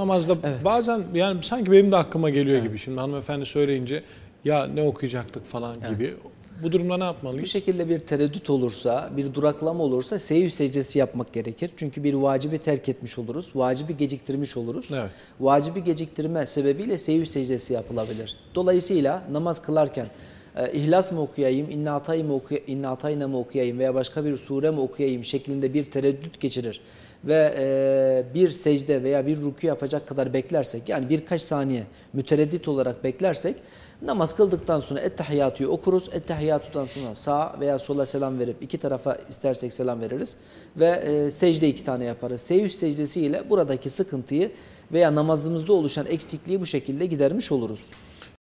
namazda Evet. bazen yani sanki benim de aklıma geliyor gibi. Şimdi hanımefendi söyleyince ya ne okuyacaktık falan gibi. Bu durumda ne Bu yapmalıyız? şekilde bir tereddüt olursa, bir duraklama olursa seyyü secdesi yapmak gerekir. Çünkü bir vacibi terk etmiş oluruz. Vacibi geciktirmiş oluruz. Evet. Vacibi geciktirme sebebiyle seyyü secdesi yapılabilir. Dolayısıyla namaz kılarken e, İhlas mı okuyayım, İnna Atay mı okuy İnna Atayna mı okuyayım veya başka bir sure mi okuyayım şeklinde bir tereddüt geçirir ve e, bir secde veya bir ruku yapacak kadar beklersek yani birkaç saniye mütereddit olarak beklersek namaz kıldıktan sonra Ettehiyyatü'yü okuruz. Ettehiyyatü'den sonra sağa veya sola selam verip iki tarafa istersek selam veririz ve e, secde iki tane yaparız. Seyyüz secdesiyle buradaki sıkıntıyı veya namazımızda oluşan eksikliği bu şekilde gidermiş oluruz.